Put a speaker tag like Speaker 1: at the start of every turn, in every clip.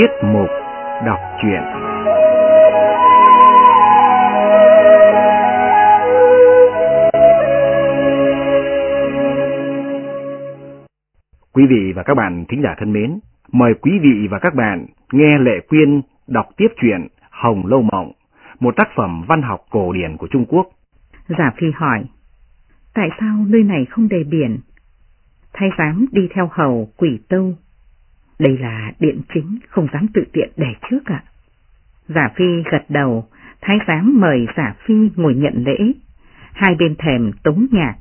Speaker 1: Tiết mục đọc truyện Quý vị và các bạn thính giả thân mến, mời quý vị và các bạn nghe Lệ Quyên đọc tiếp truyện Hồng Lâu Mộng, một tác phẩm văn học cổ điển của Trung Quốc.
Speaker 2: Giả Phi hỏi, tại sao nơi này không đề biển? Thái giám đi theo hầu quỷ tâu. Đây là điện chính, không dám tự tiện để trước ạ. Giả Phi gật đầu, thái giám mời Giả Phi ngồi nhận lễ. Hai bên thèm tống nhạc.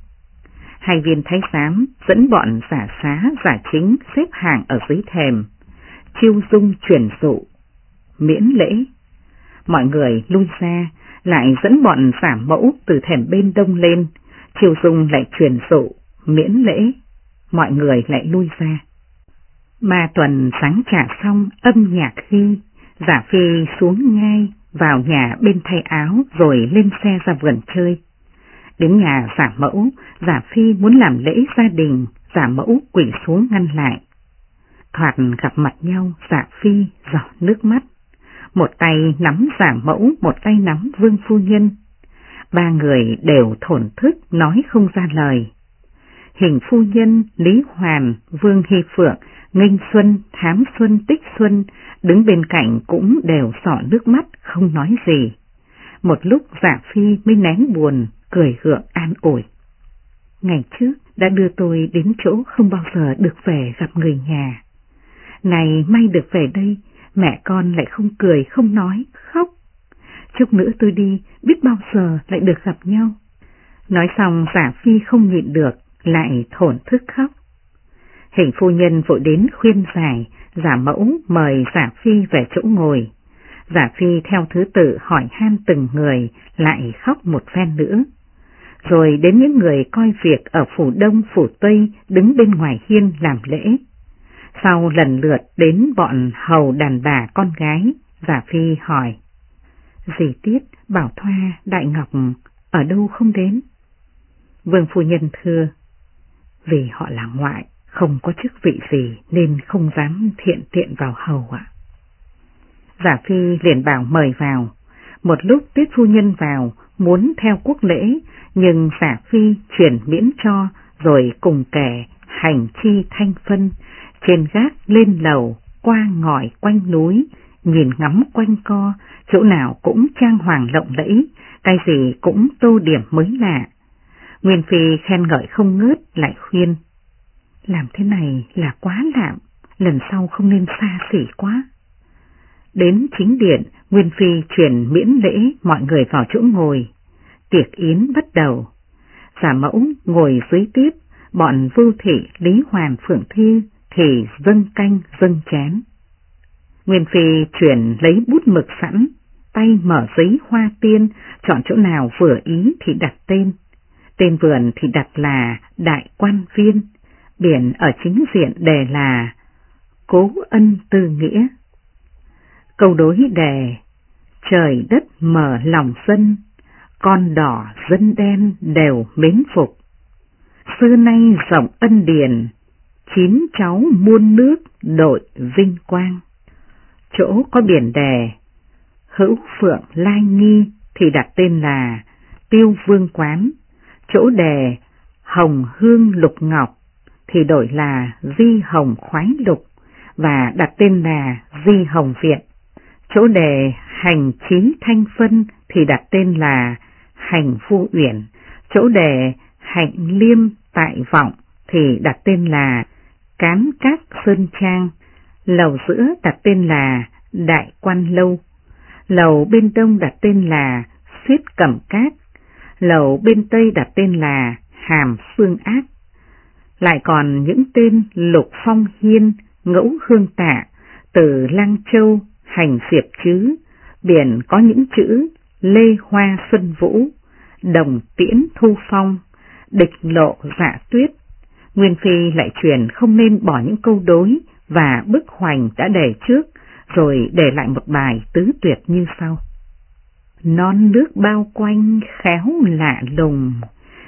Speaker 2: Hai viên thái giám dẫn bọn giả xá giả chính xếp hàng ở dưới thèm. Chiêu dung truyền dụ, miễn lễ. Mọi người lui ra, lại dẫn bọn giả mẫu từ thèm bên đông lên, chiêu dung lại truyền dụ, miễn lễ. Mọi người lại lui ra. Ba tuần sáng trả xong âm nhạc khi, giả phi xuống ngay vào nhà bên thay áo rồi lên xe ra vườn chơi. Đến nhà giả mẫu, giả phi muốn làm lễ gia đình, giả mẫu quỷ xuống ngăn lại. Thoạt gặp mặt nhau, giả phi giọt nước mắt. Một tay nắm giả mẫu, một tay nắm vương phu nhân. Ba người đều thổn thức nói không ra lời. Hình phu nhân, Lý Hoàn, Vương Hy Phượng, Nghênh Xuân, Thám Xuân, Tích Xuân đứng bên cạnh cũng đều sọ nước mắt không nói gì. Một lúc Dạ phi mới nén buồn, cười gượng an ủi. Ngày trước đã đưa tôi đến chỗ không bao giờ được về gặp người nhà. Này may được về đây, mẹ con lại không cười không nói, khóc. Chút nữa tôi đi, biết bao giờ lại được gặp nhau. Nói xong giả phi không nhịn được, lại thổn thức khóc. Hình phu nhân vội đến khuyên giải, giả mẫu mời giả phi về chỗ ngồi. Giả phi theo thứ tự hỏi han từng người, lại khóc một phen nữa. Rồi đến những người coi việc ở phủ đông phủ tây đứng bên ngoài hiên làm lễ. Sau lần lượt đến bọn hầu đàn bà con gái, giả phi hỏi. Dì Tiết, Bảo Thoa, Đại Ngọc ở đâu không đến? Vương phu nhân thưa, vì họ là ngoại, không có chức vị gì nên không dám thiện tiện vào hầu ạ. Giả phi liền bảo mời vào, một lúc tuyết phu nhân vào muốn theo quốc lễ, nhưng giả phi chuyển miễn cho rồi cùng kẻ hành chi thanh phân, trên gác lên lầu, qua ngòi quanh núi, nhìn ngắm quanh co, chỗ nào cũng trang hoàng lộng lẫy, cái gì cũng tô điểm mới lạ. Nguyên Phi khen ngợi không ngớt lại khuyên. Làm thế này là quá lạm, lần sau không nên xa xỉ quá. Đến chính điện, Nguyên Phi truyền miễn lễ mọi người vào chỗ ngồi. Tiệc yến bắt đầu. Giả mẫu ngồi dưới tiếp, bọn vưu thị Lý Hoàn Phượng Thi thì dâng canh dâng chén. Nguyên Phi chuyển lấy bút mực sẵn, tay mở giấy hoa tiên, chọn chỗ nào vừa ý thì đặt tên. Tên vườn thì đặt là Đại Quan Viên, biển ở chính diện đề là Cố ân tư nghĩa. Câu đối đề Trời đất mở lòng dân, con đỏ dân đen đều mến phục. Xưa nay rộng ân điền, chín cháu muôn nước đội vinh quang. Chỗ có biển đề, hữu phượng lai nghi thì đặt tên là Tiêu Vương Quán, chỗ đề Hồng Hương Lục Ngọc thì đổi là Di Hồng Khoái Lục và đặt tên là Di Hồng Viện. Chỗ đề Hành Chí Thanh Phân thì đặt tên là Hành Phu Uyển. Chỗ đề Hạnh Liêm Tại Vọng thì đặt tên là Cán Cát Sơn Trang. Lầu giữa đặt tên là Đại Quan Lâu. Lầu bên đông đặt tên là Xuyết Cẩm Cát. Lầu bên tây đặt tên là Hàm Phương Ác lại còn những tên Lục Phong Hiên, Ngẫu Hương Tạ, từ Lang Châu, Hành Diệp Chứ, biển có những chữ Lê Hoa Xuân Vũ, Đồng Tiễn Thu Phong, Địch Lộ Dạ Tuyết. Nguyên Phi lại truyền không nên bỏ những câu đối và bức hoành đã đề trước, rồi để lại một bài tứ tuyệt như sau. Non nước bao quanh khéo lạ lùng,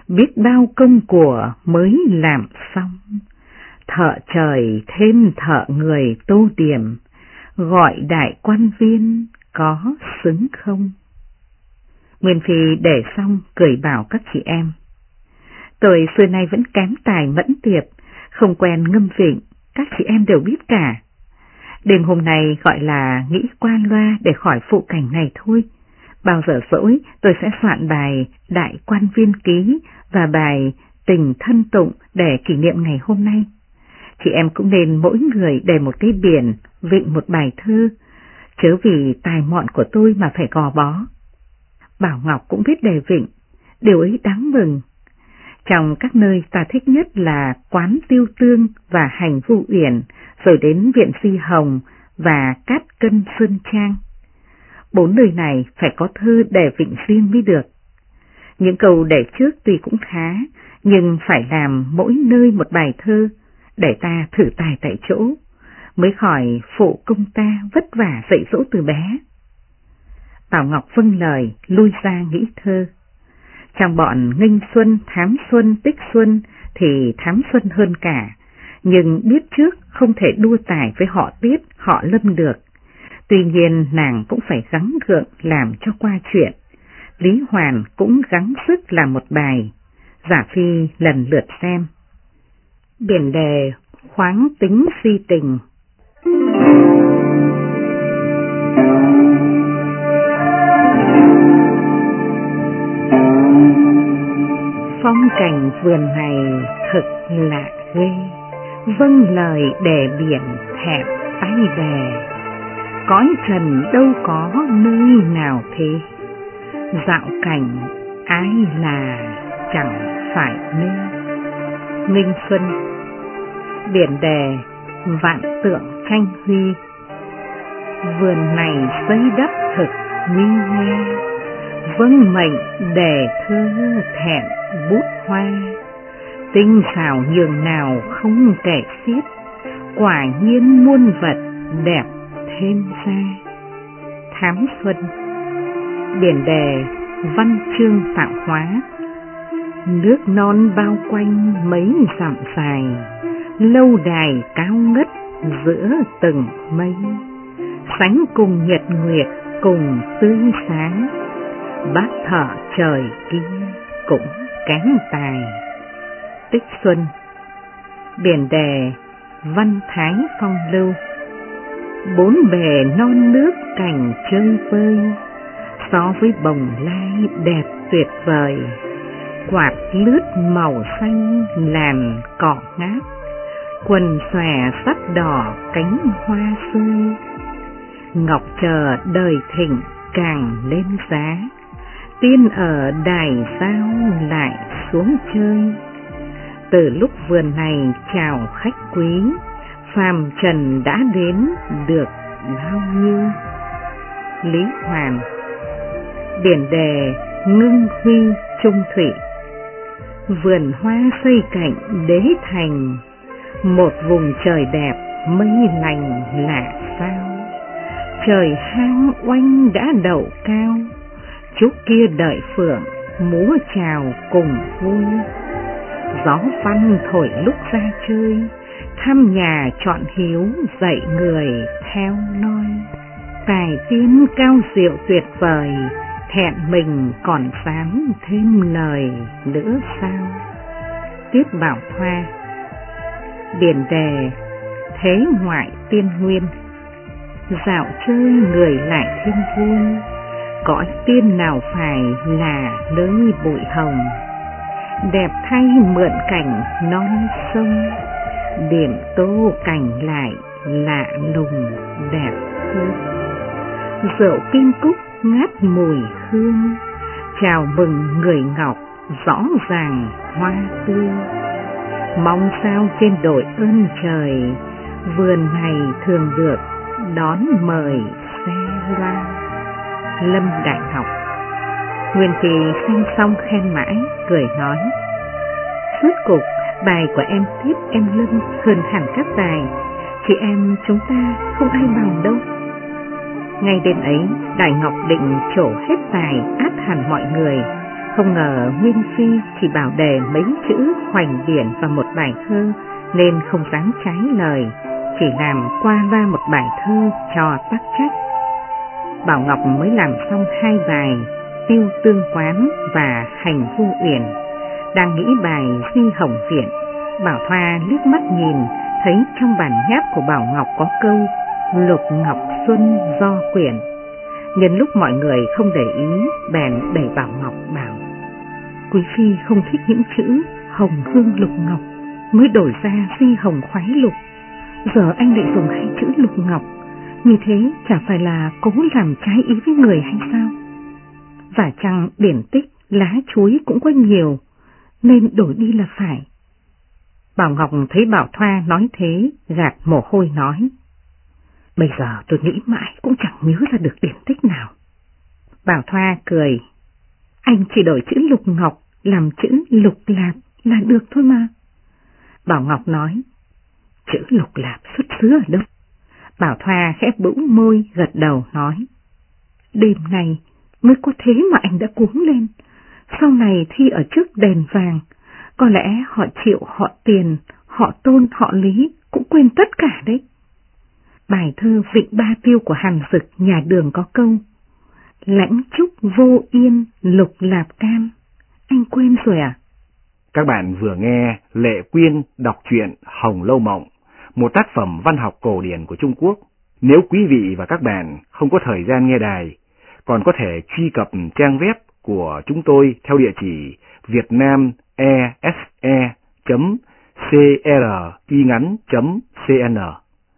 Speaker 2: biết bao công của mới làm xong. Thợ trời thêm thợ người tô điểm, gọi đại quan viên có xứng không? Nguyên Phi để xong cười bảo các chị em. Tôi xưa nay vẫn kém tài mẫn tiệp, không quen ngâm vịnh, các chị em đều biết cả. Đêm hôm nay gọi là nghĩ qua loa để khỏi phụ cảnh này thôi. Bao giờ rỗi tôi sẽ soạn bài Đại quan viên ký và bài Tình thân tụng để kỷ niệm ngày hôm nay. Chị em cũng nên mỗi người để một cái biển, vịnh một bài thơ, chớ vì tài mọn của tôi mà phải gò bó. Bảo Ngọc cũng biết đề vịnh, điều ấy đáng mừng. Trong các nơi ta thích nhất là quán tiêu tương và hành vu uyển, rồi đến viện si hồng và cát cân sơn trang. Bốn nơi này phải có thơ đề vịnh riêng mới được. Những câu để trước tuy cũng khá, nhưng phải làm mỗi nơi một bài thơ, để ta thử tài tại chỗ, mới khỏi phụ công ta vất vả dạy dỗ từ bé. tào Ngọc vâng lời, lui ra nghĩ thơ. Trong bọn nghênh xuân, thám xuân, tích xuân thì thám xuân hơn cả, nhưng biết trước không thể đua tài với họ tiết, họ lâm được. Tuy nhiên nàng cũng phải gắng gượng làm cho qua chuyện. Lý Hoàn cũng gắng sức làm một bài. Giả Phi lần lượt xem. Biển đề khoáng tính si tình. Phong cảnh vườn này thật lạ ghê, vâng lời đề biển hẹp tay bè, cõi trần đâu có nơi nào thế, dạo cảnh ai là chẳng phải nơi. minh Xuân, Biển đề vạn tượng tranh huy. Vườn này xây đắp thực nguy nghe Vâng mệnh đề thơ thẹn bút hoa. Tinh xảo nhường nào không kể xiết, Quả nhiên muôn vật đẹp thêm ra. Thám Xuân Biển đề văn chương tạo hóa. Nước non bao quanh mấy dặm dài, Lâu đài cao ngất giữa từng mây. Sánh cùng nhật nguyệt, cùng tươi sáng. Bác thở trời kia cũng kém tài. Tích xuân, Biển đề Văn Thái Phong Lưu. Bốn bề non nước cảnh chơi vơi So với bồng lai đẹp tuyệt vời. Quạt lướt màu xanh làn cỏ ngát Quần xòe sắt đỏ cánh hoa tươi, Ngọc chờ đời thịnh càng lên giá. Tiên ở đài sao lại xuống chơi. Từ lúc vườn này chào khách quý Phàm trần đã đến được bao nhiêu? Lý Hoàn Biển đề ngưng huy trung thủy. Vườn hoa xây cạnh đế thành, Một vùng trời đẹp mây lành lạ sao Trời hang oanh đã đậu cao chú kia đợi phượng múa chào cùng vui. Gió văn thổi lúc ra chơi, Thăm nhà chọn hiếu dạy người theo noi. Tài tiên cao diệu tuyệt vời thẹn mình còn dám thêm lời nữa sao? Tiếp bảo hoa Điển đề Thế ngoại tiên nguyên. Dạo chơi người lại thêm vui Cõi tiên nào phải là nơi bụi hồng? Đẹp thay mượn cảnh non sông, Điểm tô cảnh lại lạ lùng đẹp hơn Rượu kim cúc ngát mùi hương, chào mừng người ngọc rõ ràng hoa tươi. Mong sao trên đội ơn trời, vườn này thường được đón mời xe loa. Lâm Đại Học Nguyên Kỳ xem xong khen mãi, cười nói. Suốt cục, bài của em tiếp em Lâm hơn hẳn các bài, chị em chúng ta không ai bằng đâu. Ngay đêm ấy, Đại Ngọc định trổ hết tài áp hẳn mọi người. Không ngờ Nguyên Phi chỉ bảo đề mấy chữ hoành điển và một bài thơ, nên không dám trái lời, chỉ làm qua ra một bài thơ cho tắc trách. Bảo Ngọc mới làm xong hai bài Tiêu Tương Quán và Hành Vô Uyển. Đang nghĩ bài Di Hồng Viện, Bảo Thoa liếc mắt nhìn, thấy trong bản nháp của Bảo Ngọc có câu Lục Ngọc Xuân do quyển. Nhân lúc mọi người không để ý, bèn đẩy vào Ngọc bảo Quý Phi không thích những chữ Hồng Hương Lục Ngọc, mới đổi ra phi Hồng Khoái Lục. Giờ anh lại dùng hai chữ Lục Ngọc, như thế chả phải là cố làm trái ý với người hay sao? Và chăng điển tích lá chuối cũng có nhiều, nên đổi đi là phải. Bảo Ngọc thấy Bảo Thoa nói thế, gạt mồ hôi nói. Bây giờ tôi nghĩ mãi cũng chẳng nhớ ra được điển tích nào. Bảo Thoa cười. Anh chỉ đổi chữ lục ngọc làm chữ lục lạp là được thôi mà. Bảo Ngọc nói. Chữ lục lạp xuất xứ ở đâu? Bảo Thoa khép bỗng môi gật đầu nói. Đêm này mới có thế mà anh đã cuống lên. Sau này thi ở trước đèn vàng, có lẽ họ chịu họ tiền, họ tôn họ lý cũng quên tất cả đấy. Bài thơ Vịnh Ba Tiêu của Hàn Dực nhà đường có câu Lãnh trúc vô yên lục lạp cam Anh quên rồi à?
Speaker 1: Các bạn vừa nghe Lệ Quyên đọc truyện Hồng Lâu Mộng, một tác phẩm văn học cổ điển của Trung Quốc. Nếu quý vị và các bạn không có thời gian nghe đài, còn có thể truy cập trang web của chúng tôi theo địa chỉ vietnamese.cringắn.cn.